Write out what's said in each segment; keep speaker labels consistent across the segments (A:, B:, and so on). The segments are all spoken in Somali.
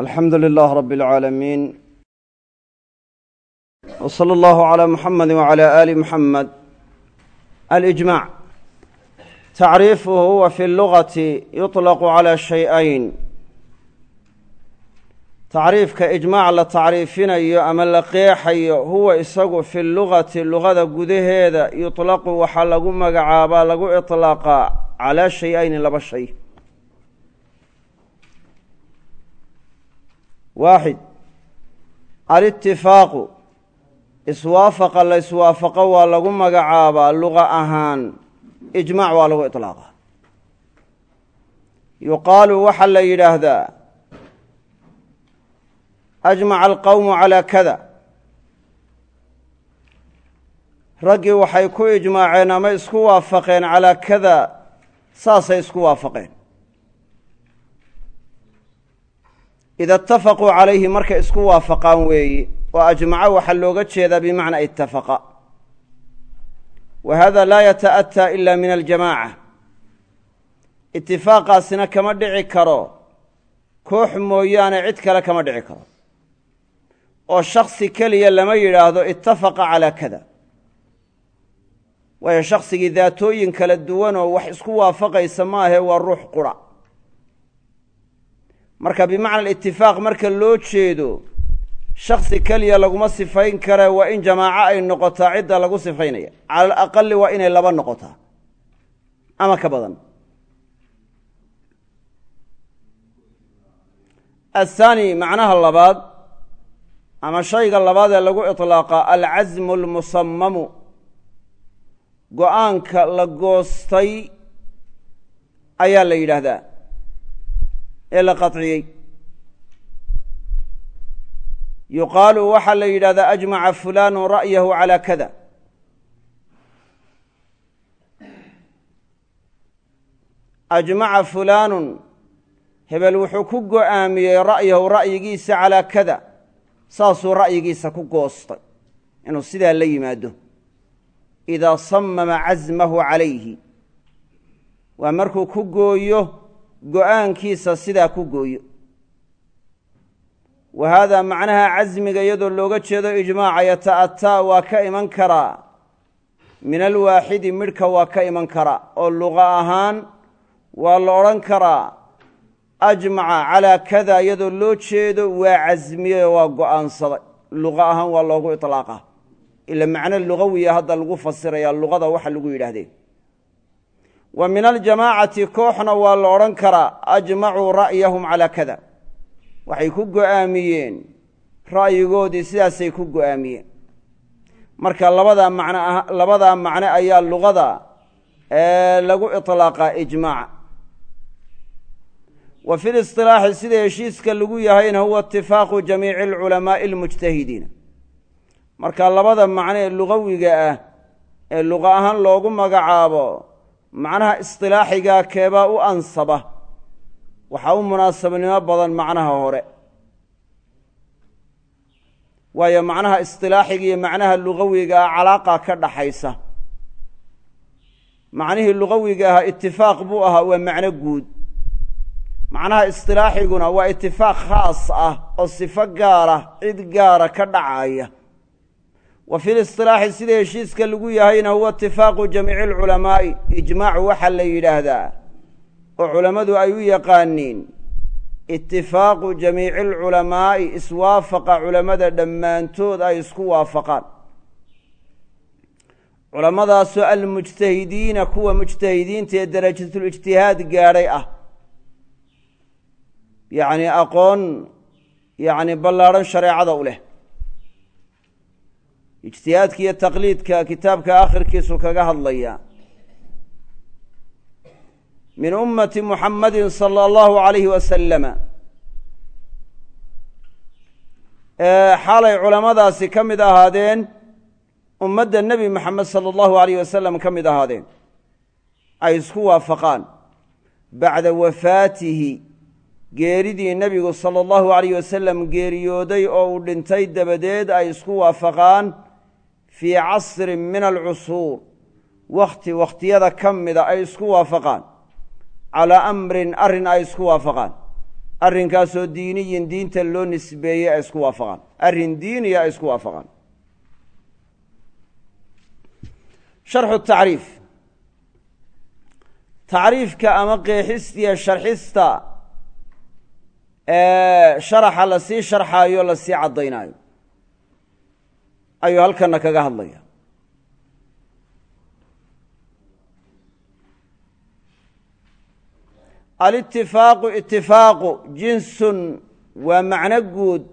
A: alxamdu lilah rab اlcaalamiin w slى اllahu عlى muxamadi wعlى ali muxamed alijmac tacriifuhu huwa fi اllugati yuطlaqu calى shay-ayn tacriifka ijmaac la tacriifinayo ama la qeexayo huwa isagu fi lugati lugada gudaheeda yuطlaqu waxaa lagu magacaabaa lagu iطlaaqaa calaa shay-ayni laba shay Waaxid alitifaaqu iswaafaqa la iswaafaqo waa lagu magacaabaa luqa ahaan. Ijmaac waa lagu iطlaaqa yuqaalu waxaa la yidhaahdaa. Ajmaca alqowmu calaa kada. Raggii waxay ku ijmaaceen ama isku waafaqeen calaa kada saasay isku waafaqeen ida itafaquu calayhi markay isku waafaqaan weeyi oo ajmaco waxaa looga jeedaa bimacnaa itafaqa wa hada laa yata'ataa ila min aljamaaca itifaaqaasina kama dhici karo koox mooyaane cid kale kama dhici karo oo shaksi keliya lama yidhaahdo itafaqa calaa kada waayo shaksigii daatooyin kala duwan oo wax isku waafaqaysa maahe waa ruux qura marka bimacna alitifaaq marka loo jeedo shaksi keliya laguma sifayn kare waa in jamaaco ay noqotaa cidda lagu sifaynaya. Cala alaqali waa inay laba noqotaa. Ama ka badan. Athaani macnaha labaad ama shayga labaad ee lagu iطlaaqa alcasmu almusamamu go'aanka la goostay ayaa la yidhaahdaa ee la qaطciyey yuqaalu waxaa la yidhahdaa ajmaca fulanu ra'yahu calى kada. Ajmaca fulaanu hebel wuxuu ku go'aamiyey ra'yahu ra'yigiisa calaa kada saasuu ra'yigiisa ku goostay inuu sidaa la yimaado. Idaa samama casmahu calayhi. Waa markuu ku gooyo go'aankiisa sidaa ku gooyo. Wa haadaa macnaha casmiga iyadoo looga jeedo ijmaaca yata'ataa waa ka iman karaa min alwaaxidi midhka waa ka iman karaa oo luqa ahaan waa la odhan karaa ajmaca calaa kada iyadoo loo jeedo waa casmiyey oo waa go'aansaday. Luqa ahaan waa loogu iطlaaqa ila macno lugawiya hadda lagu fasiraya luqada waxa lagu yidhaahdee wa min aljamaacati kooxna waa la odhan karaa ajmacuu ra'yahum calaa kada. Waxay ku go'aamiyeen. Ra'yigoodii sidaasay ku go'aamiyeen. Marka labadaa macno labadaa macno ayaa luqada lagu iطlaaqaa ijmaaca wa fi lisilaaxi sida heshiiska lagu yahayna huwa itifaaqu jamiici alculamaa'i almujtahidiina marka labada macno ee ah ee luqa ahaan loogu magacaabo macnaha isilaaxigaa keebaa u ansaba. Waxaa u munaasabnimo badan macnaha hore. Waayo macnaha isilaaxiga iyo macnaha lugawiga ah calaaqa ka dhaxaysa. Macnihii lugawiga ahaa itifaaq buu ahaa waa macno guud. Macnaha isilaaxiguna waa itifaaq khaas ah oo sifo gaara cid gaara ka dhacaya wa fi lisilaaxi sida heshiiska lagu yahayna huwa itifaaqu jamiici alculamaa'i ijmaacu waxaa la yidhaahdaa oo culammadu ay u yaqaaniin itifaaqu jamiici alculamaa'i iswaafaqa culammada dhammaantood ay isku waafaqaan. Culammadaasoo almujtahidiina kuwa mujtahidiinta ee darajatulijtihaad gaadhay ah yacni aqoon yacni ballaadhan shareecada u leh ijtihaadka iyo taqliidka kitaabka akhirkiisu kaga hadlaya. Min ummati muxammadin sala allahu alayhi wasalama xaalay culammadaasi ka mid ahaadeen ummadda nebi moxamed sala allahu alayh wasalam ka mid ahaadeen ay isku waafaqaan. Bacda wafaatihi geeridii nebigu sala allahu alayh wasalam geeriyooday oo uu dhintay dabadeed ay isku waafaqaan fii casrin min alcusuur wakhti wakhtiyada ka mida ay isku waafaqaan. Calaa amrin arrin ay isku waafaqaan. Arrinkaasoo diiniyin diinta loo nisbeeyey ay isku waafaqaan. Arrin diiniya ay isku waafaqaan. Sharxu tacriif. Tacriifka ama qeexistiya sharxista sharaxa la sii sharxaayo la sii caddaynaayo ayuu halkana kaga hadlaya alitifaaqu itifaaqu jinsun waa macno guud.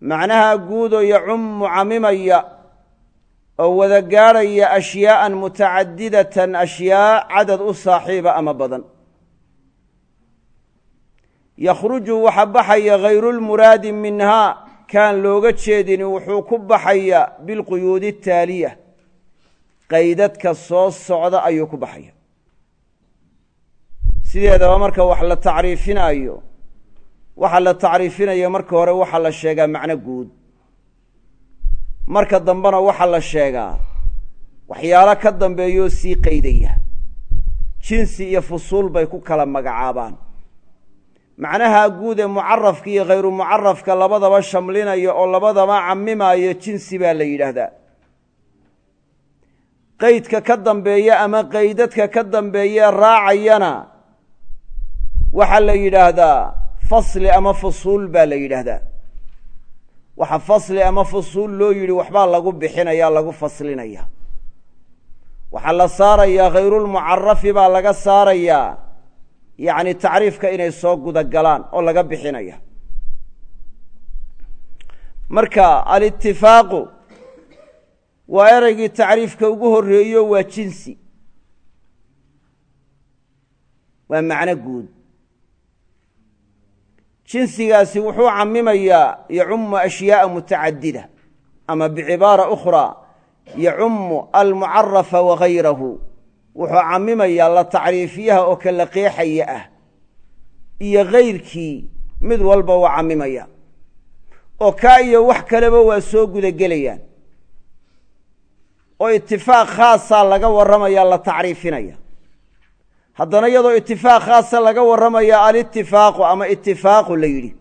A: Macnaha guudoo yacummu camimaya oo wada gaadhaya ashyaa'an mutacadidatan ashyaa cadad u saaxiiba ama badan. Yakhruju waxa baxaya hayrulmuraadi minhaa kaan looga jeedin wuxuu ku baxaya bilquyuudi ataaliya qaydadka soo socda ayuu ku baxaya. Sideedaba marka wax la tacriifinaayo waxa la tacriifinayo marka hore waxaa la sheegaa macno guud. Marka dambena waxaa la sheegaa waxyaalo ka dambeeyoo sii qaydaya jinsi iyo fusuul bay ku kala magacaabaan macnaha guud ee mucarafka iyo khayru mucarafka labadaba shamlinaya oo labadaba camimaayo jinsi baa la yidhaahdaa. Qeydka ka dambeeya ama qaydadka ka dambeeya raacayana waxaa la yidhaahdaa fasli ama fusuul baa la yidhaahdaa. Waxa fasli ama fusuul loo yidhi waxbaa lagu bixinaya lagu faslinaya waxaa la saarayaa khayrulmucarafi baa laga saarayaa yacni tacriifka inay soo guda galaan oo laga bixinaya. Marka alitifaaqu waa ereygii tacriifka ugu horreeyo waa jinsi. Waa macno guud. Jinsigaasi wuxuu camimayaa yacummu ashyaaa mutacadida ama bicibaara ukhraa yacummu almucarafa wagayrahu wuxuu camimayaa la tacriifiyaha oo kala qeexaya ah iyo kayrkii mid walba waa camimaya oo kaa iyo wax kaleba waa soo gudagelayaan oo itifaaq khaasaa laga warramaya la tacriifinaya. Haddana iyadoo itifaaq khaasa laga warramaya alitifaaqu ama itifaaqu la yidhi.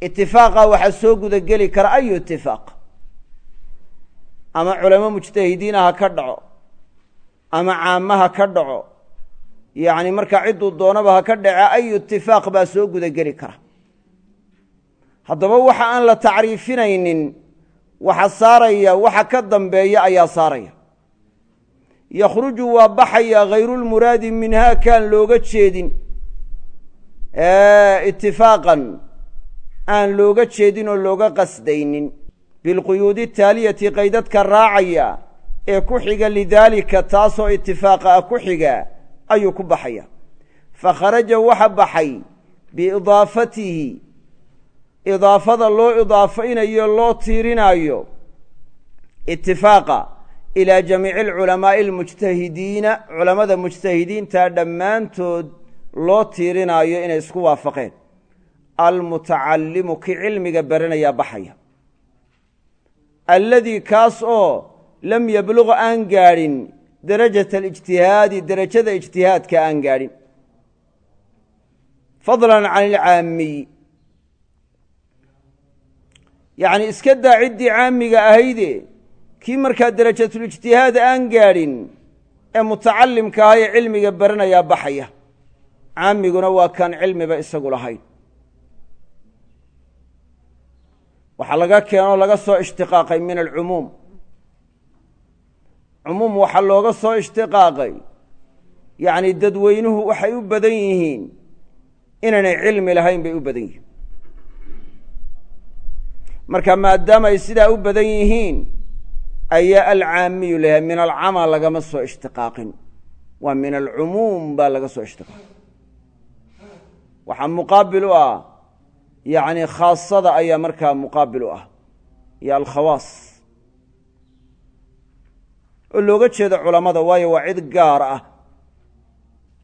A: Itifaaqa waxaa soo gudageli kara ayu itifaaq ama culamo mujtahidiina ha ka dhaco ama caama ha ka dhaco yacni markaa cidduu doonaba ha ka dhace ayu itifaaq baa soo gudageli kara. Haddaba waxa aan la tacriifinaynin waxa saaraya waxa ka dambeeya ayaa saaraya. Yakhruju waa baxaya hayrulmuraadi minhaa kaan looga jeedin. Itifaaqan aan looga jeedin oo looga qasdaynin. Bilquyuudi taaliyati qaydadka raacaya ee ku xiga lidaalika taasoo itifaaqa ah ku xiga ayuu ku baxaya. Fakharaja waxa baxay biidaafatihi idaafada loo idaafaynayo loo tiirinaayo itifaaqa ilaa jamiici alculamaa'i almujtahidiina culammada mujtahidiinta dhammaantood loo tiirinaayo inay isku waafaqeen. Almutacallimu ki cilmiga baranayaa baxaya. Alladii kaas oo lam yabluq aan gaadhin darajata alijtihaadi derajada ijtihaadka aan gaadhin fadlan can ilcaamiy yacni iska daa ciddii caamiga ahayde kii markaa derajatulijtihaad aan gaadhin ee mutacallimka aha ee cilmiga baranayaa baxaya. Caamiguna waa kaan cilmiba isagu lahayn. Waxaa laga keenoo laga soo cumuum waxaa looga soo ishtiqaaqay. Yacni dadweynuhu waxay u badan yihiin inaynay cilmi lahayn bay u badan yihiin. Marka maadaama ay sidaa u badan yihiin ayaa alcaamiyu layahay min alcamaa lagama soo ishtiqaaqin. Waa min alcumuum baa laga soo ishtiqaaqay. Waxaa muqaabil u ah yacni khaasada ayaa markaa muqaabil u ah. Iyo alkhawaas oo looga jeedo culammada waayo waa cid gaar ah.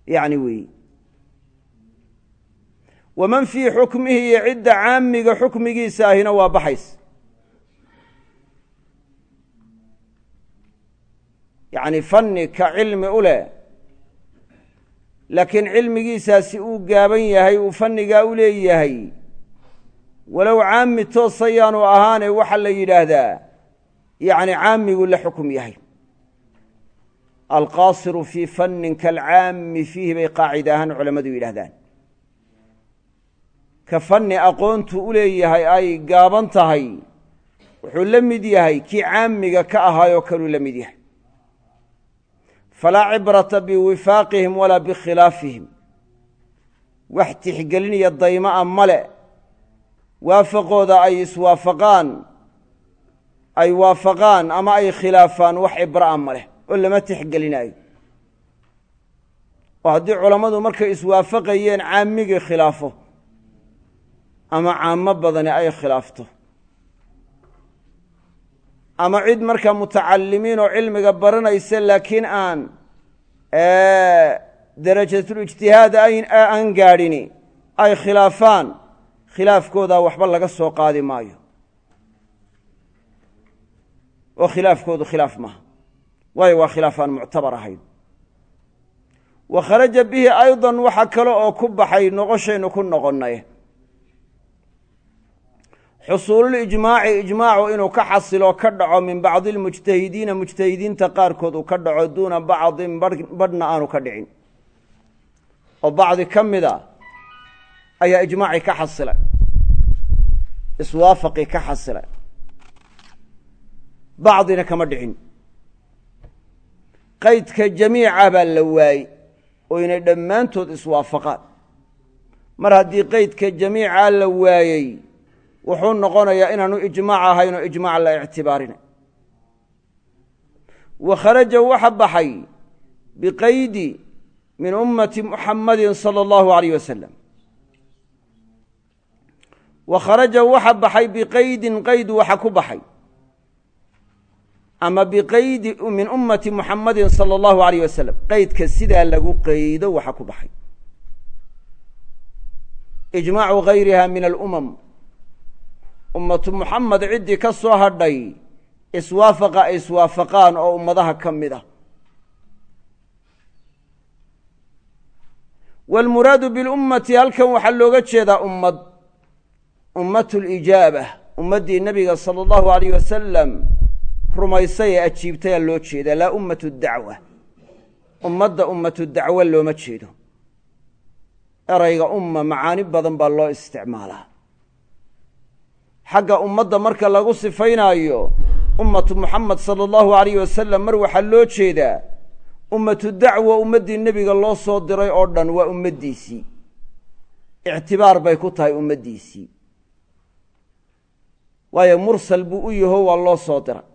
A: Yacni weeyi waman fii xukmihi iyo cidda caamiga xukmigiisa ahina waa baxays. Yacni fanni ka cilmi u leh. Laakiin cilmigiisaasi uu gaaban yahay uu fannigaa u leeyahay. Walow caami toos ayaanu ahaane waxaa la yidhaahdaa. Yacni caamigu la xukum yahay alqaasiru fii fannin kaalcaami fiihi bay qaacida ahaan culammadu yidhahdaan ka fanni aqoontu u leeyahay ay gaaban tahay wuxuu la mid yahay kii caamiga ka ahaayoo kaluu la mid yahay. Falaa cibrata biwifaaqihim walaa bikhilaafihim wax tixgelinaya dayma a male waafaqooda ay iswaafaqaan ay waafaqaan ama ay khilaafaan wax cibra'a ma leh oo lama tixgelinaayo. Oo haddii culammadu markay iswaafaqayeen caamigii khilaafo ama caamo badani ay khilaafto. Ama cid markaa mutacalimiin oo cilmiga baranaysa laakiin aan darajatulijtihaad aan gaadhini ay khilaafaan khilaafkoodaa waxba laga soo qaadi maayo. Oo khilaafkoodu khilaaf maaha waayo waa khilaaf aan muctabar ahayn. Wa kharaja bihi aydan waxa kale oo ku baxay noqoshaynu ku noqonnay xusuululijmaaci ijmaacu inuu ka xasilo ka dhaco min bacdi almujtahidiina mujtahidiinta qaarkood uu ka dhaco duuna bacdin badhna aanu ka dhicin. Oo bacdi ka mida ayaa ijmaacii ka xasilay iswaafaqii ka xasilay bacdina kama dhicin qaydka jamiica baa la waayey oo inay dhammaantood iswaafaqaan. Mar haddii qaydka jamiica la waayey wuxuu noqonayaa inaanu ijmaac ahayn oo ijmaac la ictibaarinay wa kharaja waxa baxay biqaydi min ummati muxammadin sala allahu alayh wasalam wa kharaja waxa baxay biqaydin qayd waxa ku baxay ama biqaydi min ummati muxammadin sala allahu alayh wasalam qaydka sidaa lagu qaydo waxa ku baxay. Ijmaacu gayriha min alumam. Ummatu muxamed ciddii ka soo hadhay iswaafaqa ay iswaafaqaan oo ummadaha ka mid ah. Waalmuraadu bilummati halkan waxaa looga jeedaa ummad ummatu lijaaba ummaddii nebiga sala allahu alayh wasalam rumaysay ee ajiibtayaa loo jeedaa. Laa ummatu dacwa. Ummadda ummatu dacwo looma jeedo. Erayga umma macaani badan baa loo isticmaalaa. Xagga ummadda marka lagu sifaynaayo ummatu muxamed sala allahu alayh wasalam mar waxaa loo jeedaa ummatu dacwa ummaddii nebiga loo soo diray oo dhan waa ummaddiisii. Ictibaar bay ku tahay ummaddiisii. Waayo mursal buu u yaho waa loo soo diray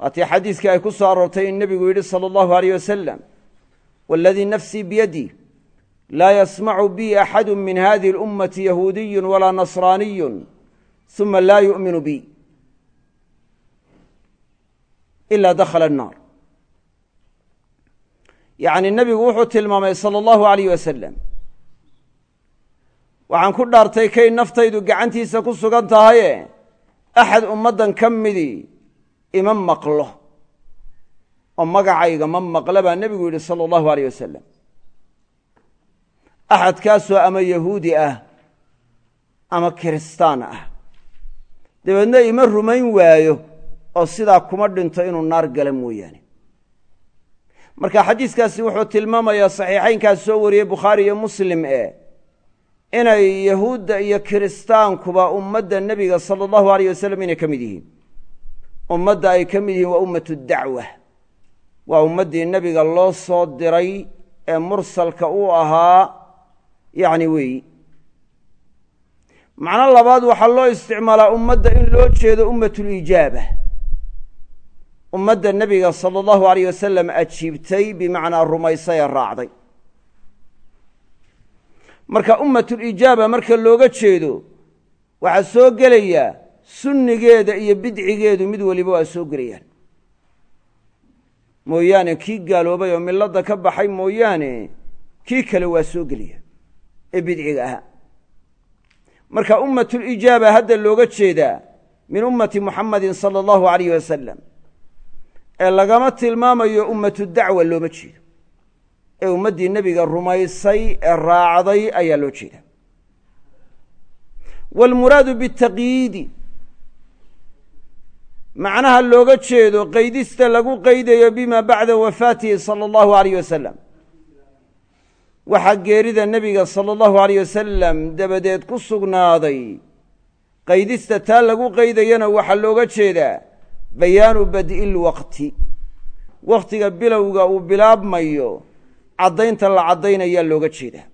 A: waatii xadiiskii ay ku soo aroortay in nebigu yidhi sala allahu alayh wasalam waaladii nafsii biyadih laa yasmacu bi axadu min hadihi اlummati yahuudiyun walaa nasraaniyun uma laa yu'minu bi ila dakhala annaar. Yacni nebigu wuxuu tilmaamay sala allahu alayh wasalam waxaan ku dhaartay kay naftaydu gacantiisa ku sugan tahaye axad ummaddan ka midii ima maqlo oo magacayga ma maqla baa nebigu yidhi sala allahu alayh wasalam axadkaasoo ama yahuudi ah ama kiristaan ah. Dabeedna ima rumayn waayo oo sidaa kuma dhinto inuu naar gala mooyaane. Marka xadiiskaasi wuxuu tilmaamayaa saxiixaynkaas soo wariyey bukhaari iyo muslim ee inay yahuudda iyo kiristaankuba ummadda nebiga sala allahu alayh wasalam inay ka mid yihiin ummadda ay ka mid yihiin waa ummatu dacwa. Waa ummaddii nebiga loo soo diray ee mursalka uu ahaa yacni weeyi. Macno labaad waxaa loo isticmaalaa ummadda in loo jeedo ummatulijaaba ummadda nebiga sala allahu alayh wasalam ajiibtay bimacnaa rumaysay ee raacday. Marka ummatulijaaba marka looga jeedo waxaa soo gelaya sunnigeeda iyo bidcigeedu mid weliba waa soo gelayaan mooyaane kii gaaloobay oo milladda ka baxay mooyaane kii kale waa soo gelaya ee bidciga ahaa. Marka ummatulijaaba hadda looga jeedaa min ummati muxamadin sala allahu alayh wasalam ee lagama tilmaamayo ummatu dacwa looma jeedo. Ee ummaddii nebiga rumaysay ee raacday ayaa loo jeeda. Waalmuraadu bitaqyiidi macnaha looga jeedo qaydista lagu qaydayo bima bacda wafaatihi sala allahu alayh wasalam waxaa geerida nebiga sala allahu alayh wasalam dabadeed ku sugnaaday. Qaydista taa lagu qaydayana waxaa looga jeedaa bayaanu bad'i lwaqti wakhtiga bilowga uu bilaabmayo caddaynta la caddaynayaa looga jeedaa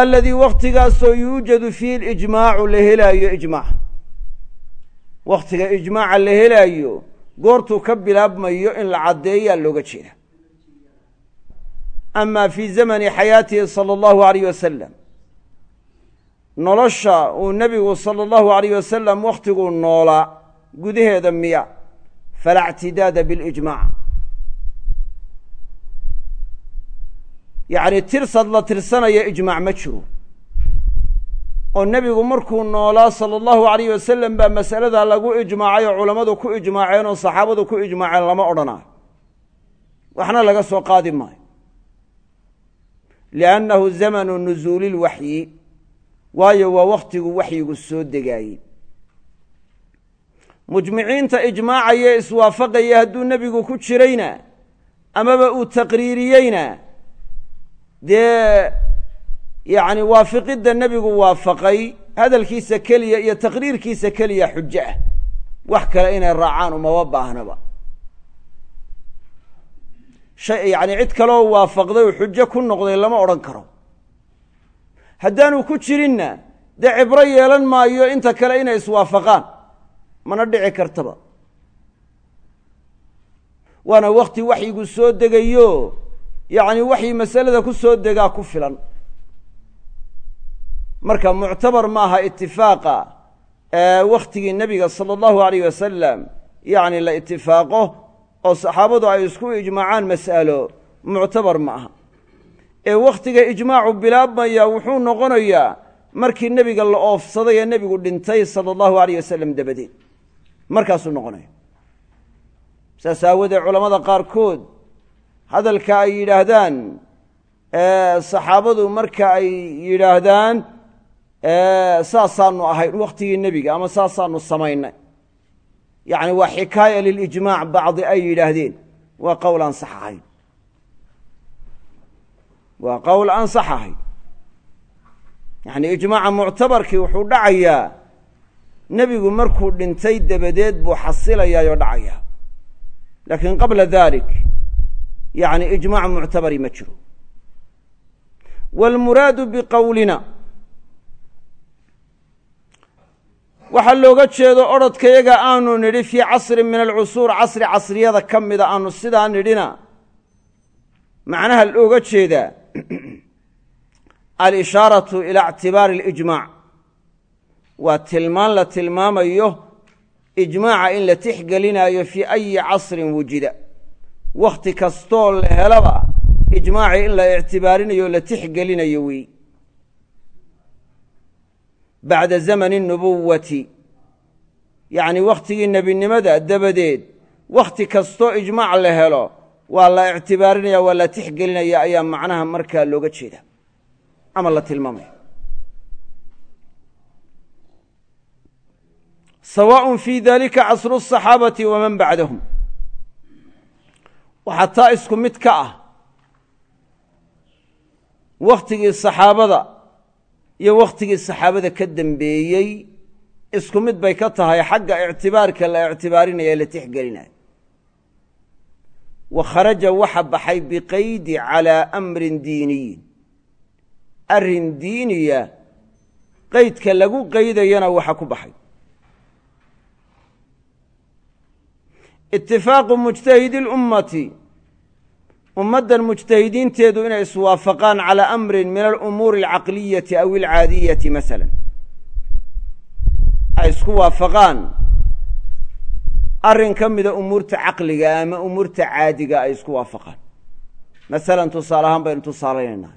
A: aladii wakhtigaasoo yuujadu fiihi lijmaacu la helaayo ijmaac wakhtiga ijmaaca la helaayo goortuu ka bilaabmayo in la caddeeyaa looga jeeda. Ama fii zamani xayaatihi sala allahu alayh wasalam nolosha uu nebigu sala allahu alayh wasalam wakhtiguu noolaa gudaheeda miya. Falaa ctidaada bilijmaac yacni tirsad la tirsanaya ijmaac ma jiro oo nebigu markuu noolaa sala allahu alayh wasalam baa mas'aladaa lagu ijmaacay oo culammadu ku ijmaaceen oo saxaabadu ku ijmaaceen lama odhanaayo waxna laga soo qaadi maayo. Liannahu zamanu nusuuli lwaxyi waayo waa wakhtigu waxyigu soo degaayey mujmiciinta ijmaacaya iswaafaqaya hadduu nebigu ku jirayna amaba uu taqriiriyeyna dee yacni waafiqidda nebigu waafaqay hadalkiisa keliya iyo taqriirkiisa keliya xujo ah. Wax kale inay raacaan umaba baahnaba yacni cid kaloo waafaqday oo xujo ku noqday lama odhan karo. Haddaanu ku jirinna dee cibro yeelan maayo inta kale inay iswaafaqaan mana dhici kartaba. Waana wakti waxyigu soo degayo yacni waxyi masalada ku soo degaa ku filan marka muctabar maaha itifaaqa wakhtigii nebiga sala allahu alayh wasalam yacni la itifaaqo oo saxaabadu ay isku ijmaacaan mas'alo muctabar ma aha ee wakhtiga ijmaacu bilaabmaya wuxuu noqonayaa markii nebiga la oofsaday ee nebigu dhintay sala allahu alayh wasalam dabadeed. Markaasuu noqonaya saas aawoodee culammada qaarkood hadalka ay yidhaahdaan saxaabadu marka ay yidhaahdaan saasaanu ahayn wakhtigii nebiga ama saasaanu samaynay. Yacni waa xikaaya lilijmaac bacdi ay yidhaahdeen. Waa qowl aan sax ahayn. Waa qowl aan sax ahayn. Yacni ijmaaca muctabarkii wuxuu dhacayaa nebigu markuu dhintay dabadeed buu xasilayaayoo dhacayaa. Laakiin qabla dalik yacni ijmaac muctabari ma jiro. Waalmuraadu biqowlina waxaa looga jeedo odrhodkayaga aanu nidhi fii casrin min alcusuur casri casriyada ka mida aanu sidaa nidhina. Macnaha looga jeedaa alishaaratu ilaa ictibaari alijmaac waa tilmaan la tilmaamayo ijmaaca in la tixgelinaayo fii ayi casrin wujida. Wakhti kastoo la helaba ijmaacii in la ictibaarinayo o la tixgelinayo wey bacda zamani nubuwati yacni wakhtigii nebinimada dabadeed wakhti kastoo ijmaac la helo waa la ictibaarinaya waa la tixgelinaya ayaa macnaha markaa looga jeeda ama la tilmaamaya sawaaء fii dalika casru الصaxaabati waman bacdahum waxaa taa isku mid ka ah wakhtigii saxaabada iyo wakhtigii saxaabada ka dembeeyey isku mid bay ka tahay xagga ictibaarka la ictibaarinaya la tixgelinayo. Wa kharaja waxa baxay biqaydi calaa amrin diiniyin. Arrin diiniya qeydka lagu qeydayana waxa ku baxay. Itifaaqu mujtahidi اlummati ummaddan mujtahidiinteedu inay iswaafaqaan calaa amrin min alumuuri alcaqliyati aw alcaadiyati masala ay isku waafaqaan. Arrin ka mida umuurta caqliga ama umuurta caadiga ay isku waafaqaan. Masalan tusaale ahaan baynu tusaalaynaynaa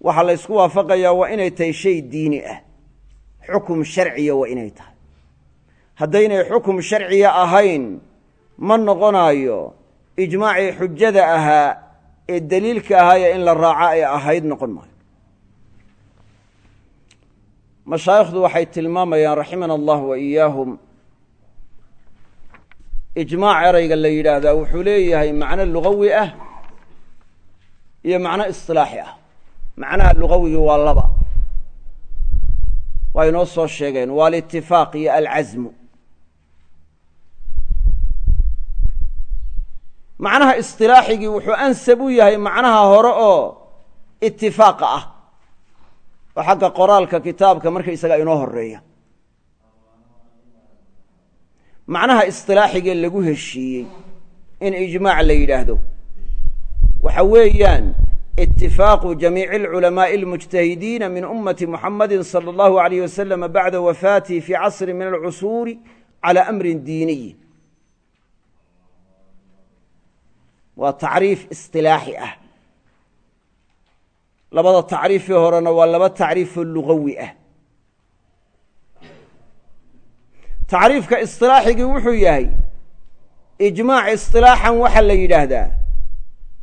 A: waxaa la ysku waafaqayaa waa inay tahay shay diini ah. Xukum sharciya waa inay tahay. Haddaynay xukum sharciya ahayn ma noqonaayo ijmaacii xujada ahaa ee daliilka ahaaya in la raaco ay ahayd noqon maayo. Mashaayikhdu waxay tilmaamayaan raximana allah wa iyaahum ijmaac ereyga la yidhaahdaa wuxuu leeyahay macno lugawi ah iyo macno isilaaxi ah. Macnaha lugawigii waa laba. Waa inoo soo sheegeen waa alitifaaq iyo alcasmu macnaha isilaaxigii wuxuu ansab u yahay macnaha hore oo itifaaqa ah oo xagga qoraalka kitaabka markaysaga inoo horeeya macnaha isilaaxigee lagu heshiiyey in ijmaac la yidhaahdo waxa weeyaan itifaaqu jamiici alculamaaءi اlmujtahidiina min ummati muxamadi salى اllahu alayh waslama bacda wafaatihi fi casri min alcusuuri calى amri diiniyi waa tacriif isilaaxi ah. Labada tacriifii horena waa laba tacriifoo lugawi ah. Tacriifka isilaaxigii wuxuu yahay ijmaac isilaaxan waxaa la yidhaahdaa.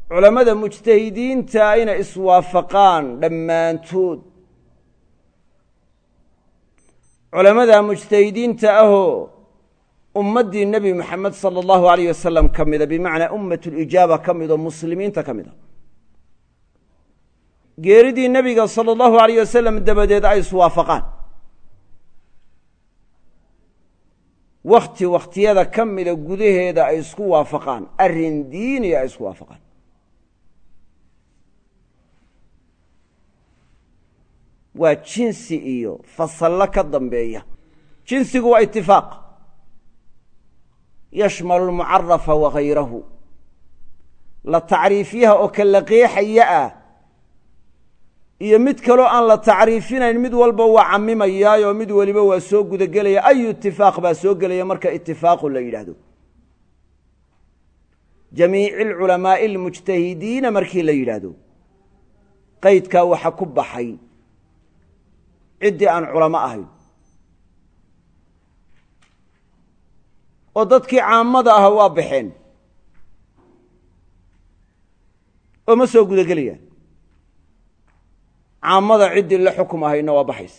A: Culammada mujtahidiinta inay iswaafaqaan dhammaantood. Culammada mujtahidiinta ahoo ummaddii nebi moxamed sala allahu alayh wasalam ka mida bimacnaa ummat lijaaba ka mid oo muslimiinta ka mid a geeridii nebiga sala allahu alayh wasalam dabadeed ay iswaafaqaan. Wakti wakhtiyada ka mida gudaheeda ay isku waafaqaan. Arrin diiniya ay isku waafaqaan. Waa jinsi iyo fasallo ka dambeeya. Jinsigu waa itifaaq yashmalu lmucarafa wa hayrahu la tacriifyaha oo ka la qeexaya ah iyo mid kaloo aan la tacriifinayn mid walba waa camimayaayoo mid weliba waa soo gudagelaya ayu itifaaq baa soo gelaya marka itifaaqu la yidhaahdo. Jamiici alculamaa'i almujtahidiina markii la yidhaahdo qeydkaa waxa ku baxay ciddii aan culamo ahayn oo dadkii caamada aha waa baxeen. Oo ma soo gudagelayaan? Caamada ciddii la xukum ahayna waa baxays.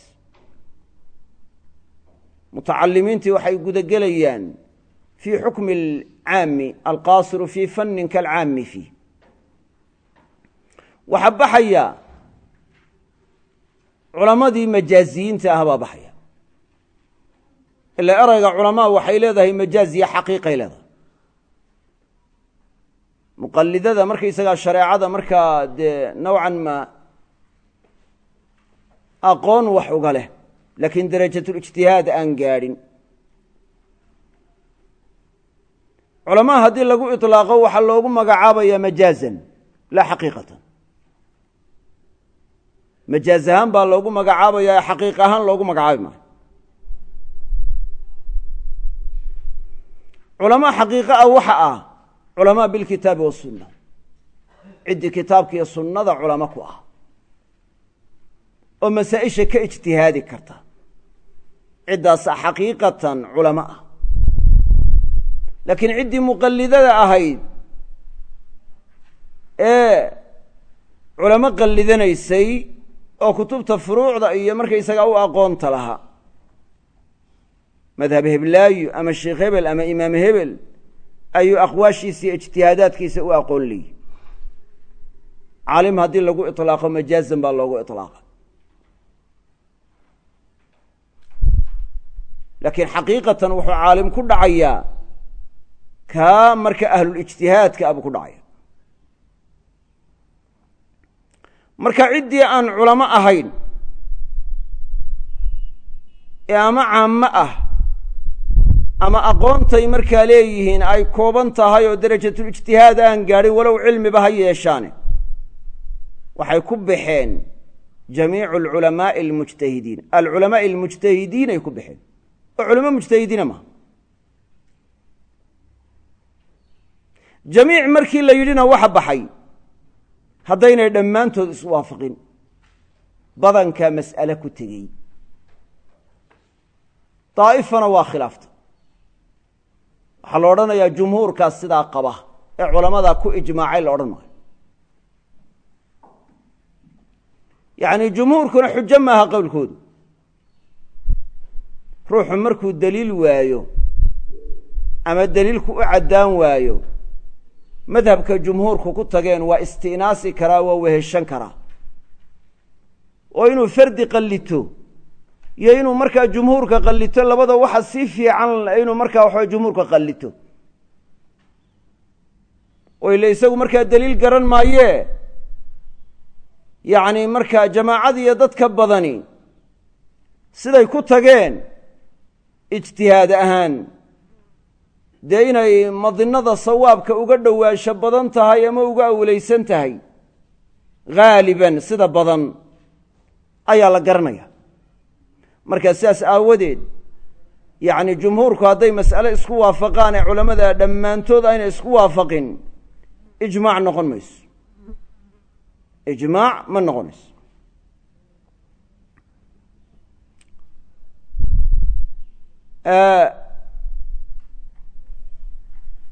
A: Mutacalimiintii waxay gudagelayaan fii xukmi alcaami alqaasiru fii fannin kaalcaami fiih waxaa baxaya culammadii majaaziyiinta ah baa baxaya ilaa erayga culamaa waxay leedahay majaaziya xaqiiqay leedahay. Muqalidada markaysagaa shareecada markaa dee nowcan ma aqoon wax uga leh laakiin darajatulijtihaad aan gaadhin. Culamaa haddii lagu iطlaaqo waxaa loogu magacaabaya majaazan laa xaqiiqatan. Majaaz ahaan baa loogu magacaabaya xaqiiq ahaan loogu magacaabi maayo culamaa xaqiiqo ah waxa ah culamaa bilkitaabi wasunna ciddii kitaabka iyo sunnada culamo ku ah. Oo masaa-isha ka ijtihaadi karta. Ciddaasa xaqiiqatan culamo ah. Laakiin ciddii muqallidada ahayd ee culamo qallidanaysay oo kutubta furuucda iyo markaysagaa u aqoonta lahaa madhab heblaayo ama sheekh hebel ama imaam hebel ayuu aqwaashiisa iyo ijtihaadaadkiisa u aqoon leeyi caalim haddii lagu iطlaaqo majaazan baa loogu iطlaaqa laakiin xaqiiqatan wuxuu caalim ku dhacayaa kaa marka ahlulijtihaadka abuu ku dhacaya. Marka ciddii aan culamo ahayn ee ama caamo ah ama aqoontay markaa leeyihiin ay kooban tahay oo darajatulijtihaad aan gaadhin walow cilmiba ha yeeshaane. Waxay ku baxeen jamiicu alculamaa'i almujtahidiin alculamaa'i almujtahidiin ay ku baxeen. Oo culamo mujtahidiina maha jamiic markii la yidhina waxa baxay. Haddaynay dhammaantood iswaafaqin. Badankaa mas'ale ku tegey. Daa'ifana waa khilaafta waxaa la odhanayaa jumhuurkaas sidaa qaba. Ee culamada ku ijmaacay la odhan maayo. Yacni jumhuurkuna xujo maaha qowlkoodu. Ruuxu markuu daliil waayo ama daliilku u caddaan waayo madhabka jumhuurku ku tageen waa isti'naasi karaa waa weheshan karaa. Oo inuu fardi qallito iyo inuu markaa jumhuurka qallito labada waxa si fiican inuu markaa waxawa jumhuurka qallito. Oo ile isagu markaa deliil garan maayee yacni markaa jamaacada iyo dadka badani siday ku tageen ijtihaad ahaan. Dee inay madinada sawaabka uga dhowaansho badan tahay ama uga awlaysan tahay? Haaliban sida badan ayaa la garanaya marka sidaas aawadeed yacni jumhuurku hadday mas'ale isku waafaqaan ee culammada dhammaantood ayna isku waafaqin ijmaac noqon mayso. Ijmaac ma noqonayso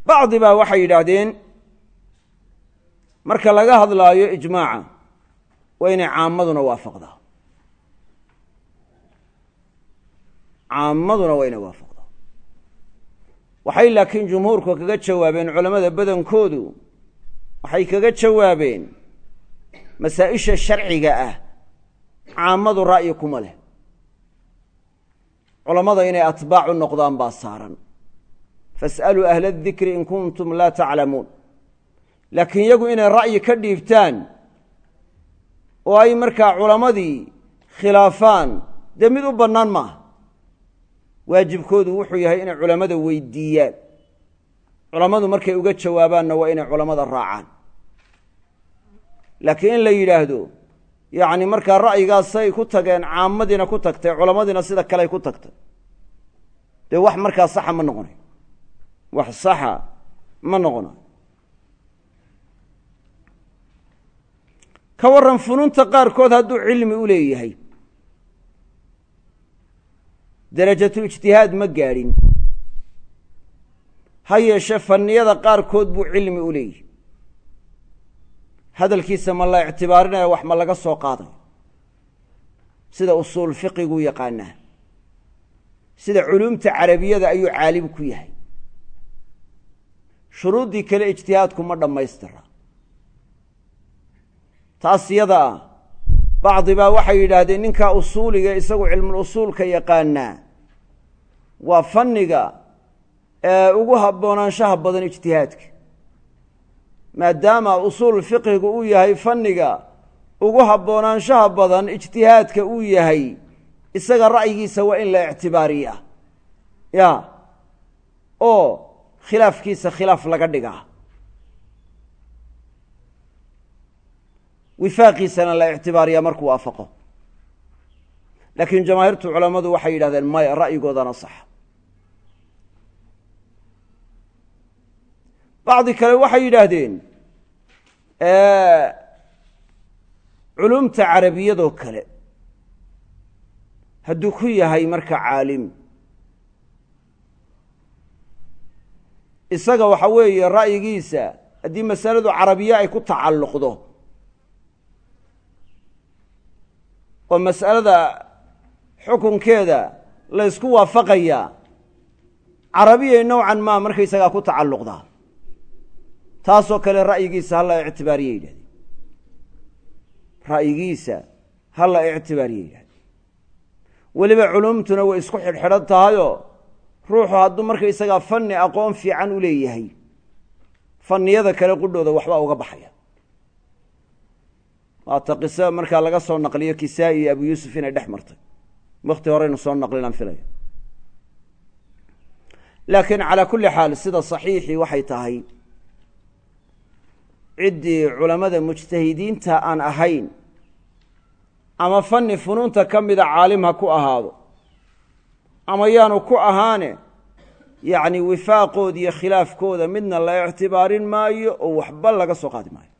A: bacdi baa waxay yidhaahdeen marka laga hadlaayo ijmaaca waa inay caamaduna waafaqdaa caamaduna waa inay waafaqdaa waxay laakiin jumhuurku kaga jawaabeen culammada badankoodu waxay kaga jawaabeen masaa-isha sharciga ah caamadu ra'yi kuma leh. Culammada inay atbaac u noqdaan baa saaran. Fas'aluu ahla adikri in kuntum laa taclamuun laakiin iyagu inay ra'yi ka dhiibtaan oo ay markaa culammadii khilaafaan dee mid u bannaan maaha waajibkoodu wuxuu yahay inay culammada weydiiyaan. Culammadu markay uga jawaabaanna waa inay culammada raacaan. Laakiin in la yidhaahdo yacni markaa ra'yigaasay ku tageen caamadiina ku tagtay culammadiina sida kaley ku tagtay. Dee wax markaa saxa ma noqonayo wax saxa ma noqonayo ka warran fununta qaarkood hadduu cilmi u leeyahay derajatu ijtihaad ma gaadhin ha yeeshe fanniyada qaarkood buu cilmi u leeyahay. Hadalkiisa ma la ictibaarinaya wax ma laga soo qaadayo sida usuul fiqiguu yaqaanaa. Sida culuumta carabiyada ayuu caalim ku yahay. Shuruuddii kale ijtihaadku ma dhammaystira. Taas yada bacdi baa waxay yidhaahdeen ninkaa usuuliga isagu cilmul usuulka yaqaanaa waa fanniga ee ugu habboonaanshaha badan ijtihaadka. Maadaama usuul fiqhigu uu yahay fanniga ugu habboonaanshaha badan ijtihaadka uu yahay isaga ra'yigiisa waa in la ictibaariyaa. Ya oo khilaafkiisa khilaaf laga dhigaa wifaaqiisana la ictibaariyaa markuu waafaqo. Laakiin jamaahiirtu culammadu waxay yidhahdeen maya ra'yigoodana sax. Bacdi kale waxay yidhaahdeen culumta carabiyadoo kale hadduu ku yahay marka caalim isaga waxa weeye ra'yigiisa haddii masaladu carabiye ay ku tacalluqdo oo mas'alada xukunkeeda la ysku waafaqayaa carabiyay nowcan maa markaysagaa ku tacalluqdaa taasoo kale ra'yigiisa ha la ictibaariye yidhahde ra'yigiisa ha la ictibaariye yidhahde weliba culumtuna way isku xidhxidhan tahayoo ruuxu hadduu markaysagaa fanni aqoon fiican u leeyahay fanniyada kale qudhooda waxbaa uga baxaya waata qiso markaa laga soo naqliyo kisaa-i iyo abu yuusuf inay dhex martay. Wakti horeynu soo naqlinaan filaya laakiin calaa kulli xaal sida saxiixii waxay tahay ciddii culammada mujtahidiinta aan ahayn ama fanni funuunta ka mida caalim ha ku ahaado ama yaanu ku ahaane yacni wifaaqooda iyo khilaafkooda midna la ictibaarin maayo oo waxba laga soo qaadi maayo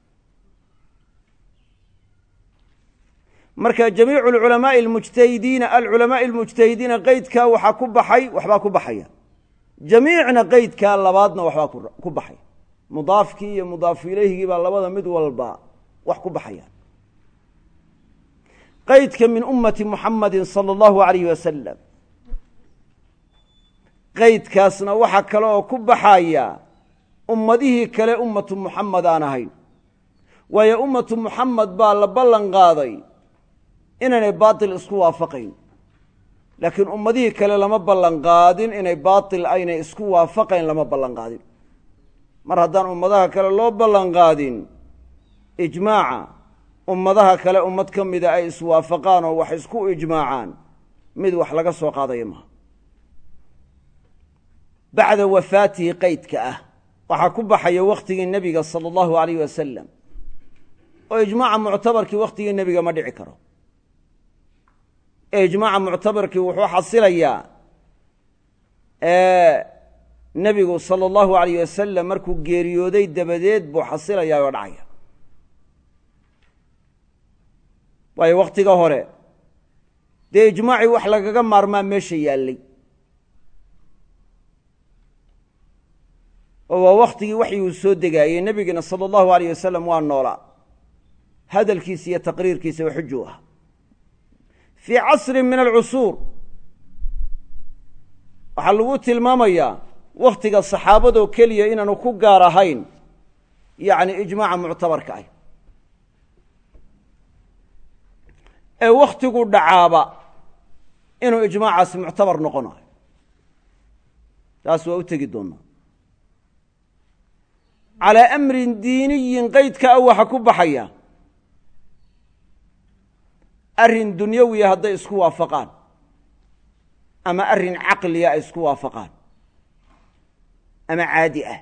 A: marka jamiicu alculamaai almujtahidiina alculamaai almujtahidiina qeydkaa waxaa ku baxay waxbaa ku baxaya. Jamiicna qeydkaa labaadna waxbaa ku baxaya mudaafkii iyo mudaafu ilayhigii baa labada mid walba wax ku baxaya. Qaydka min ummati muxamadin sala allahu alayh wasalam qaydkaasna waxaa kale oo ku baxaya ummadihii kale ummatu muxamed aan ahayn. Waayo ummatu muxamed baa la ballan qaaday inaynay baatil isku waafaqayn. Laakiin ummadihii kale lama ballan qaadin inay baatil aynay isku waafaqayn lama ballan qaadin. Mar haddaan ummadaha kale loo ballan qaadin ijmaaca ummadaha kale ummad ka mida ay iswaafaqaan oo wax isku ijmaacaan mid wax laga soo qaadaya maaha. Bacda wafaatihi qaydka ah waxaa ku baxaya wakhtigii nebiga sala allahu alayh wasalam oo ijmaaca muctabarkii wakhtigii nebiga ma dhici karo ijmaaca muctabarkii wuxuu xasilayaa nebigu sala allahu alayh wasalam markuu geeriyooday dabadeed buu xasilayaa oo dhacaya. Waayo wakhtiga hore dee ijmaacii wax lagaga maarmaa meesha yaallay. Oo waa wakhtigii waxyuu soo degaayey nebigina sala allahu alayh wasalam waa noolaa hadalkiisa iyo taqriirkiisa wa xuju ah fii casrin min alcusuur. Waxaa lagu tilmaamayaa wakhtiga saxaabadoo keliya inaanu ku gaar ahayn yacni ijmaaca muctabarka ah. Ee wakhtigu dhacaaba inuu ijmaacaasi muctabar noqonayo taas waa u tegi doonaa calaa amrin diiniyin qeydka ah ku baxaya arrin dunyawiya hadday isku waafaqaan ama arrin caqliya ay isku waafaqaan ama caadi ah.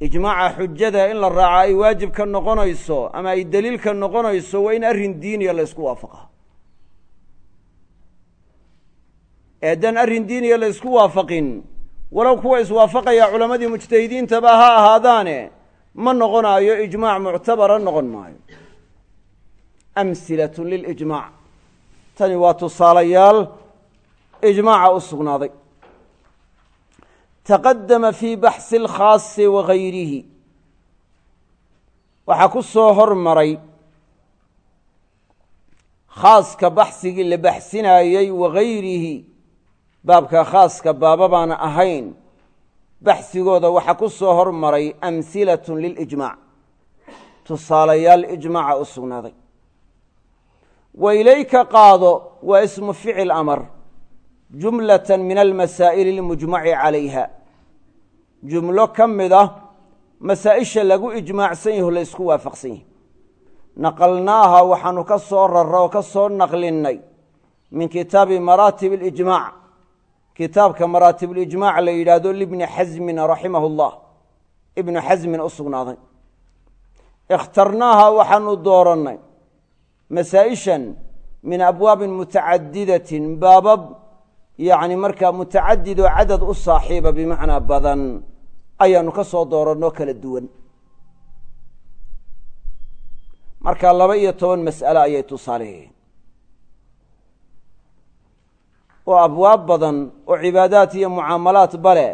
A: Ijmaaca xujada in la raaca ay waajib ka noqonayso ama ay daliil ka noqonayso waa in arrin diiniya la ysku waafaqaa. Ee haddaan arrin diiniya la ysku waafaqin walow kuwa iswaafaqaya culammadii mujtahidiintaba ha ahaadaane ma noqonaayo ijmaac muctabara noqon maayo. Amhilatun lilijmaac tani waa tusaalayaal ijmaaca u sugnaaday. Taqadama fii baxsi alkhaasi wa gayrihi waxaa ku soo hormaray khaaska baxsigii la baxsinaayey wa gayrihi baabka khaaska baababaan ahayn baxsigooda waxaa ku soo hormaray amhilatun lilijmaac tusaalayaal ijmaaca u sugnaaday. Wa ilayka qaado waa ismu ficil amar jumlata min almasaa'ili almujmaci calayha. Jumlo ka mid ah masaa-isha lagu ijmaacsan yaho la ysku waafaqsan yahi naqalnaaha waxaanu ka soo rara oo ka soo naqlinnay min kitaabi maraatib alijmaac kitaabka maraatibulijmaac la yidhaahdo libni xasmin raximahu llah ibnu xasmin u sugnaaday. Ikhtarnaaha waxaanu doorannay masaa-ishan min abwaabin mutacadidatin baabab yacni markaa mutacadid oo cadad u saaxiiba bimacnaa badan ayaanu ka soo dooranoo kala duwan. Marka laba iyo toban mas'ale ayay tusaaleeyeen oo abwaab badan oo cibaadaad iyo mucaamalaad bale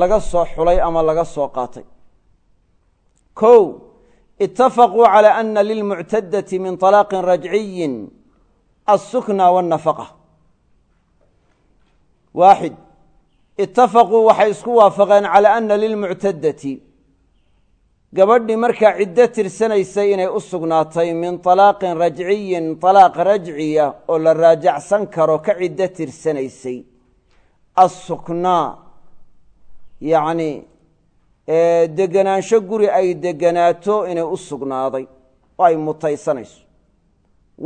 A: laga soo xulay ama laga soo qaatay kow itafaquu calى ana lilmuctadati min طalaaqin rajciyin alsukna wاnnafaqa waaxid itafaquu waxay isku waafaqeen calى ana lilmuctadati gabadhii markaa ciddo tirsanaysay inay u sugnaatay min talaaqin rajciyin talaaq rajciya oo la raajacsan karo ka ciddo tirsanaysay. Assuknaa yacni degenaansho guri ay deganaato inay u sugnaaday oo ay mutaysanayso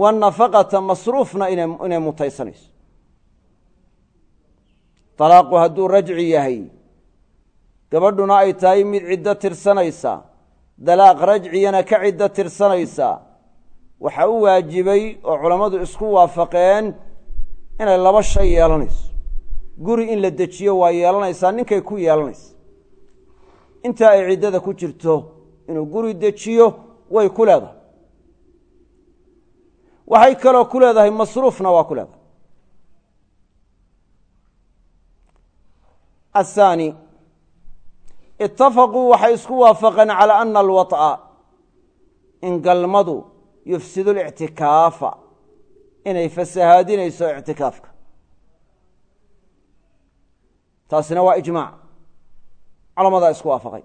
A: wanafaqata masruufna inay mutaysanayso talaaqu hadduu rajci yahay gabadhuna ay tahay mid ciddo tirsanaysaa dalaaq rajciyana ka ciddo tirsanaysa. Waxaa u waajibay oo culammadu isku waafaqeen inay laba shay yeelanayso. Guri in la dejiyo waa yeelanaysaa ninkay ku yeelanaysa. Intaa ay ciddada ku jirto inuu guri dejiyo way ku leedahay. Waxay kaloo ku leedahay masruufna waa ku leedahay. Aلthaani itafaquu waxay isku waafaqeen calaa ana alwaط'a in galmadu yufsidu lictikaafa inay fasahaadinayso ictikaafka. Taasina waa ijmaac culamadaa isku waafaqay.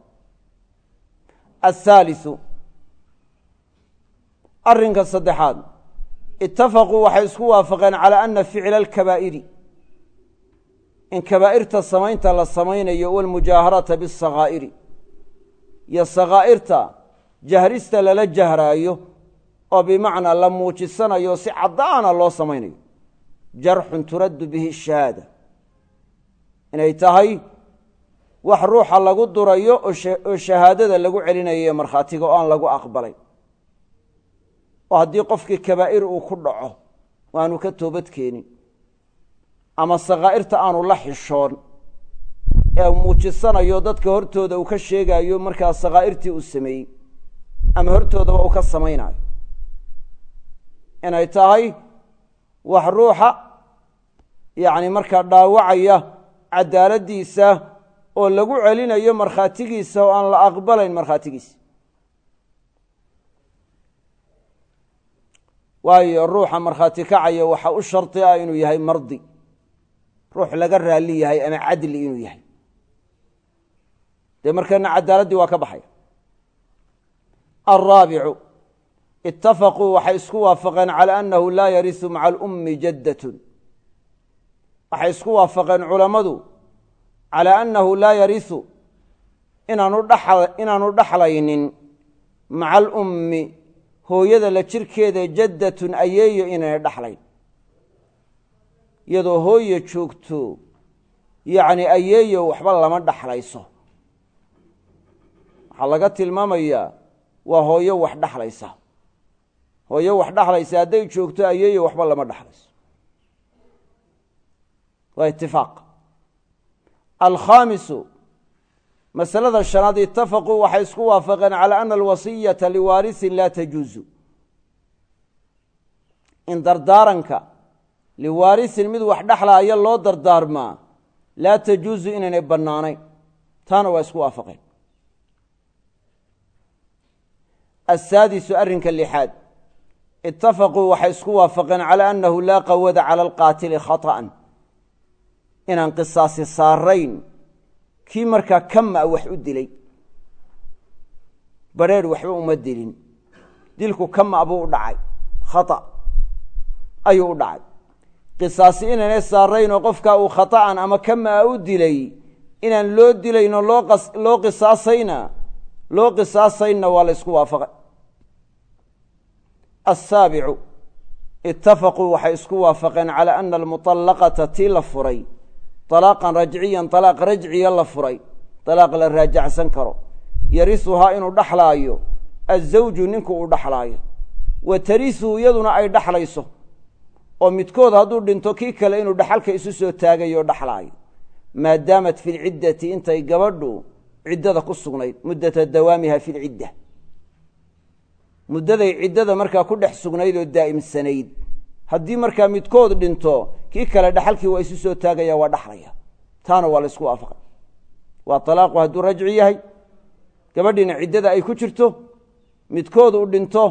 A: Athaalisu arrinka saddexaad. Itafaquu waxay isku waafaqeen cala ana ficla alkabaa'iri in kabaa'irta samaynta la samaynayo walmujaaharata biاsakaa'iri iyo sakaa'irta jahrista lala jahraayo oo bimacnaa la muujisanayo si caddaana loo samaynayo. Jarxun turaddu bihi shahaada. Inay tahay wax ruuxa lagu durayo oo shahaadada lagu celinayo markhaatiga oo aan lagu aqbalay. Oo haddii qofkii kabaa'ir uu ku dhaco waanu ka toobad keenin ama sakaa'irta aanu la xishoon ee muujisanayo dadka hortooda uu ka sheegaayo markaa sakaa'irtii uu sameeyey ama hortoodaba uu ka samaynayo inay tahay wax ruuxa yacni markaa dhaawacaya cadaaladdiisa oo lagu celinayo markhaatigiisa oo aan la aqbalayn markhaatigiisa. Waayo ruuxa markhaati kacaya waxa u shardi ah inuu yahay mardi ruux laga raalli yahay ama cadli inuu yahay. Dee markana cadaaladdii waa ka baxay alraabicu itafaquu waxay isku waafaqeen calى annahu laa yarisu maca alummi jaddatun. Waxay isku waafaqeen culammadu calى annahu laa yarisu inaanu dhaxlaynin maca alummi hooyada la jirkeeda jaddatun ayeeyo inaynay dhaxlayn iyadoo hooye joogto yacni ayeeyo waxba lama dhaxlayso. Waxaa laga tilmaamayaa waa hooyo wax dhaxlaysa. Hooyo wax dhaxlaysa hadday joogto ayeeyo waxba lama dhaxlayso. Waa itifaaq alkhaamisu masalada shanaad itafaquu waxay isku waafaqeen calى ana alwasiyata liwaarisin laa tajuuzu. In dardaaranka liwaarisin mid wax dhexlaayo loo dardaarmaa laa tajuusu inaynay bannaanayn. Taana waa isku waafaqeen. Asaadisu arrinka lixaad. Itafaquu waxay isku waafaqeen calaa annahu laa qawada cala alqaatili khaطa'an inaan qisaasi saarayn kii markaa kama wax u dilay. Barheer waxba uma dilin. Dilku kama buu u dhacay. Khaa ayuu u dhacay qisaasi inaynay saaraynoo qofkaa uu khata'an ama kamaa u dilay inaan loo dilayno loo qisaasayna loo qisaasaynna waa la ysku waafaqay asaabicu itafaquu waxay isku waafaqeen calى ana almuطallaqata tii la furay طalaaqan rajciyan طalaaq rajciya la furay طalaaq la raajacsan karo yarisuhaa inuu dhaxlaayo azawju ninku uu dhaxlaayo wa tarisuhu iyaduna ay dhaxlayso oo midkood hadduu dhinto kii kale inuu dhaxalka isu soo taagayo dhaxlaayo maadaamat fi lciddati intay gabadhu ciddada ku sugnayd muddata dawaamiha fi lcidda muddaday ciddada markaa ku dhex sugnayd oo daa'imsanayd haddii markaa midkood dhinto kii kale dhaxalkii waa isu soo taagaya waa dhaxlaya. Taana waa la ysku waafaqay. Waa talaaqu hadduu rajci yahay. Gabadhiina ciddada ay ku jirto midkood uu dhinto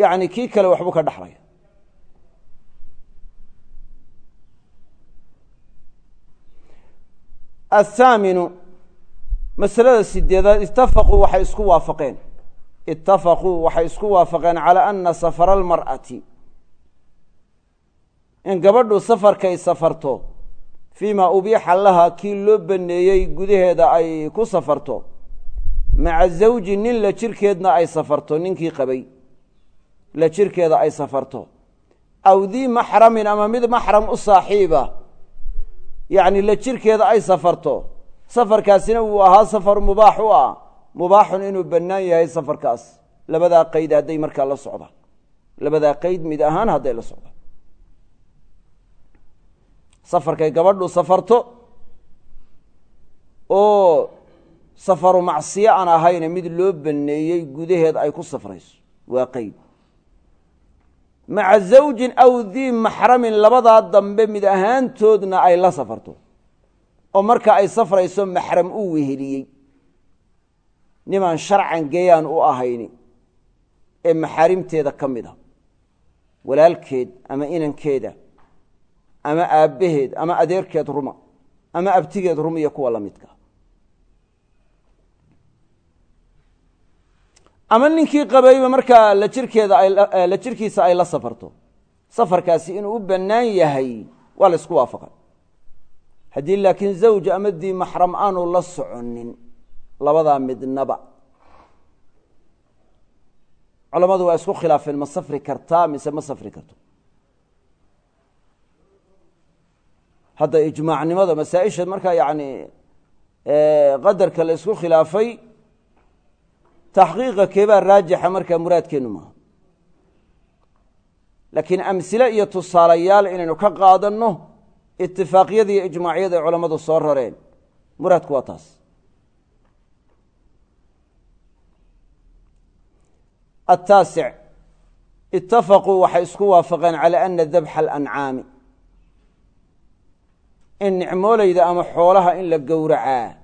A: yacni kii kale waxbuu ka dhaxlaya athaaminu masalada sideedaad itafaquu waxay isku waafaqeen itafaquu waxay isku waafaqeen calى ana safara almar'ati in gabadhu safarkay safarto fii ma ubiixa laha kii loo baneeyey gudaheeda ay ku safarto maca zawji nin la jirkeedna ay safarto ninkii qabay la jirkeeda ay safarto aw dii maxramin ama mid maxram u saaxiiba yacni la jirkeeda ay safarto. Safarkaasina wuu ahaa safar mubaax u ah. Mubaaxun inuu bannaan yahay safarkaas. Labadaa qeyd hadday markaa la socdaan labadaa qeyd mid ahaan hadday la socdaan safarkay gabadhu safarto. Oo safaru macsiyo aan ahayne mid loo baneeyey gudaheed ay ku safrayso. Waa qeyd maca zawjin aw dii maxramin labadaa dambe mid ahaantoodna ay la safarto. oo marka ay safrayso maxram uu weheliyey. Nimaan sharcan geyaan u ahayni ee maxaarimteeda ka mid a walaalkeed ama inankeeda ama aabbaheed ama adeerkeed ruma ama abtigeed rum iyo kuwa la midka ama ninkii qabayba markaa la jirkeeda la jirkiisa ay la safarto. Safarkaasi inuu u bannaan yahay waa la isku waafaqay. Haddii laakiin zawj ama dii maxram aanu la soconin labadaa midnaba. Culammadu waa isku khilaafeen ma safri kartaa mise ma safri karto. Hadda ijmaacnimada masaa-isha markaa yani qadarka la isku khilaafay taxqiiqa keebaa raajixa markaa muraadkeenu maaha laakiin amsile iyo tusaalayaal inaynu ka qaadanno itifaaqyada iyo ijmaacyada ay culammadu soo rareen muraadku waa taas ataasic itafaquu waxay isku waafaqeen cala ana dabxa alancaami in nicmoolayda ama xoolaha in la gowracaa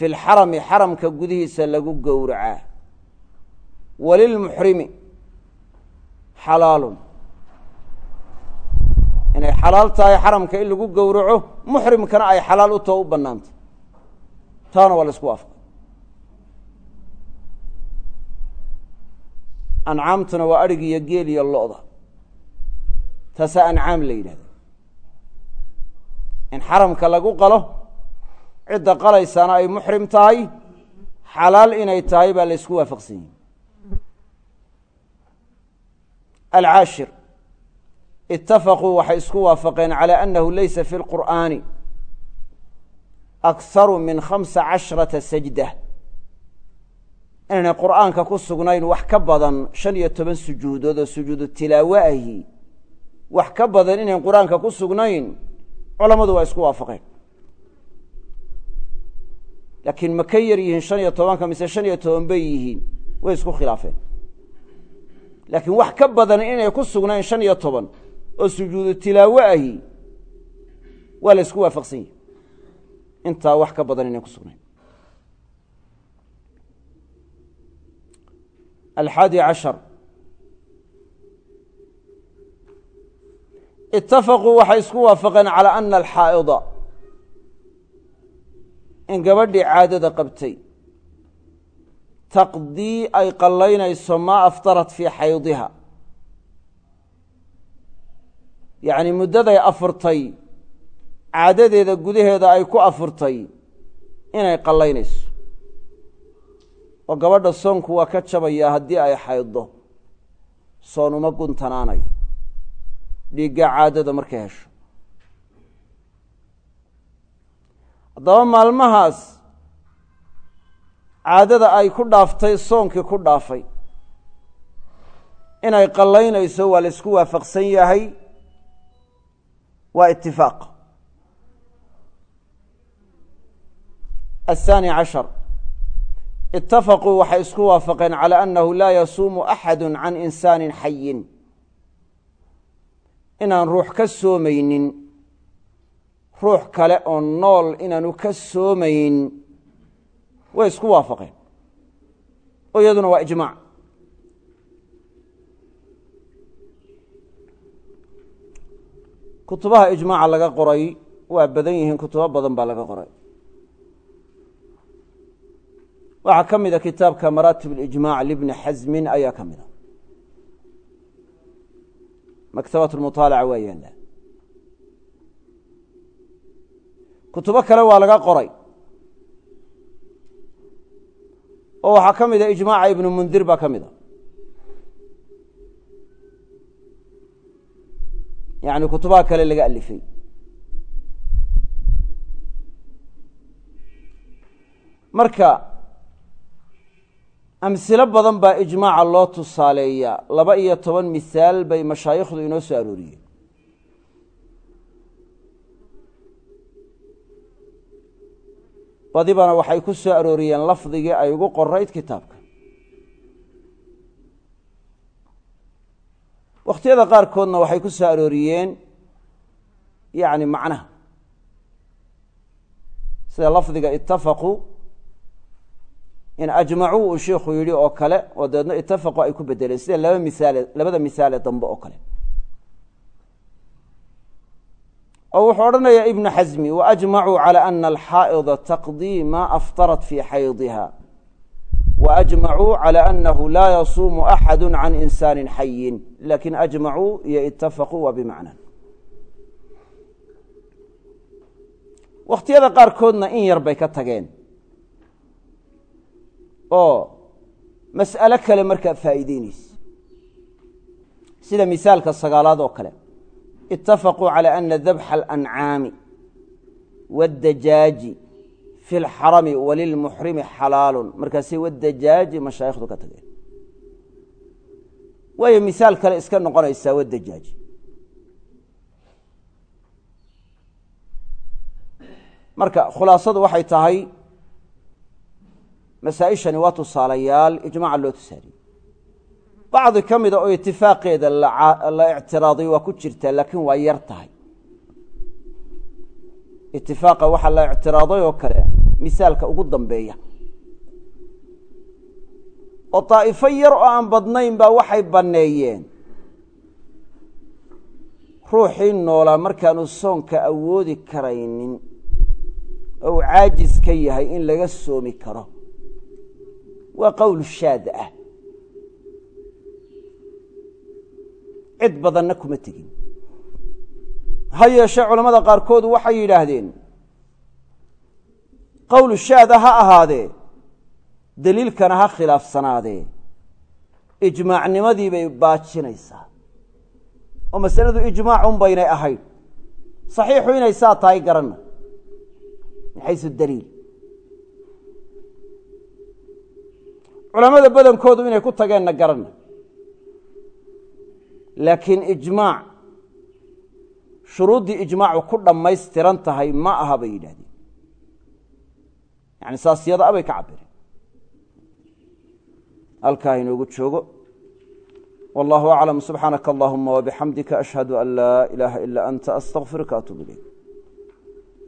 A: fi lxarami xaramka gudihiisa lagu gowracaa. walilmuxrimi xalaalun inay xalaal tahay xaramka in lagu gowraco muxrimkana ay xalaal u tao u bannaantay taana waa la isku waafaqay ancaamtuna waa adhig iyo geel iyo lo-da taasaa ancaam la yidhahda in xaramka lagu qalo cidda qalaysaana ay muxrim tahay xalaal inay tahay baa la ysku waafaqsan yihi alcaashir itafaquu waxay isku waafaqeen calى anahu laysa fi lqur'aani akharu min khamsa casharata sajda. Inaynay qur'aanka ku sugnayn wax ka badan shan iyo toban sujuudood oo sujuudu tilaawo ahi wax ka badan inayn qur'aanka ku sugnayn culammadu waa isku waafaqeen laakiin ma ka yar yihiin shan iyo tobanka mise shan iyo toban bay yihiin way isku khilaafeen laakiin wax ka badan inay ku sugnayn shan iyo toban oo sujuudu tilaawo ahi waa la isku waafaqsan yihi intaa wax ka badan inay ku sugnayn alxaadi cashar itafaquu in gabadhii caadada qabtay. Taqdii ay qallaynayso maa aftarat fii xaydiha. Yacni muddaday afurtay caadadeeda gudaheeda ay ku afurtay inay qallaynayso. Oo gabadha soonku waa ka jabayaa haddii ay xayddo soon uma guntanaanayo. Dhiiggaa caadada markay hesho haddaba maalmahaas caadada ay ku dhaaftay soonkii ku dhaafay inay qallaynayso waa la isku waafaqsan yahay waa itifaaq aلthani cashar. Itafaquu waxay isku waafaqeen calى annahu laa yasuumu axadu can insaani xayin inaan ruux ka soomaynin ruux kale oo nool inaanu ka soomayn way isku waafaqeen. Oo iyaduna waa ijmaac. Kutubaha ijmaaca laga qoray waa badan yihiin kutubo badan baa laga qoray. Waxaa ka mida kitaabka maraatib اlijmac libni xasmin ayaa ka mida maktabat lmuطaalaca waa yaalla kutubo kale waa laga qoray. Oo waxaa ka mida ijmaaca ibnu mundir baa ka mida yani kutubaha kale laga alifay. Marka amsilo badan baa ijmaaca loo tusaaleeyaa. Laba iyo toban misaal bay mashaayikhdu inoo soo arooriyeen badibana waxay ku soo arooriyeen lafdigii ay ugu qorayd kitaabka. Wakhtiyada qaarkoodna waxay ku soo arooriyeen yacni macnaha. Sida lafdiga itafaquu in ajmacuu uu sheikhu yidhi oo kale oo dabeedna itafaqu ay ku bedeleen sida laba misaale labada misaale dambe oo kale oo wuxuu odhanayaa ibnu xasmi waajmacuu calى ana alxaa'ida taqdii ma aftarat fi xaydiha waajmacuu calى anahu laa yasuumu axadu can insaani xayin laakiin ajmacuu iyo itafaquu waa bimacna wakhtiyada qaarkoodna in yar bay ka tageen. Oo mas'alo kale markaa faa'iideyneysa sida misaalka sagaalaad oo kale itafaquu calى ana dabxa alancaami waاddajaaji fi اlxarami walilmuxrimi xalaalu markaasay waddajaaji mashaayikhdu ka tageen waayo misaal kale iska noqonaysaa waddajaaji marka khulaasadu waxay tahay masaa-ishani waa tusaalayaal ijmaca loo tusaaliyey bacdi ka mida oo itifaaqeeda la ictiraaday waa ku jirtaa laakiin waa yar tahay. Itifaaqa waxaa la ictiraaday oo kale misaalka ugu dambeeya. Oo daa'ifo yar oo aan badnayn baa waxay banneeyeen. Ruuxii noolaa markaanu soonka awoodi karaynin oo uu caajis ka yahay in laga soomi karo. Waa qowl shaad ah cid badanna kuma tegin. Ha yeeshee culamada qaarkood waxay yidhaahdeen qowl shaada ha ahaadee deliilkana ha khilaafsanaadee ijmaacnimadii bay baajinaysaa. Oo masaladu ijmaacun baynay ahayd. Saxiixu inay saa tahay garanna. Min xaysu daliil? Culamada badankoodu inay ku tageenna garanna laakiin ijmaac shuruuddii ijmaacu ku dhammaystiran tahay ma aha bay yidhahdeen yani saas yada abay ka cabireen halkaa inoogu joogo. Wallahu aclam subxaanaka allahuma wabixamdika ashhadu an laa ilaaha ilaa anta astaqfiruka atuub ilayk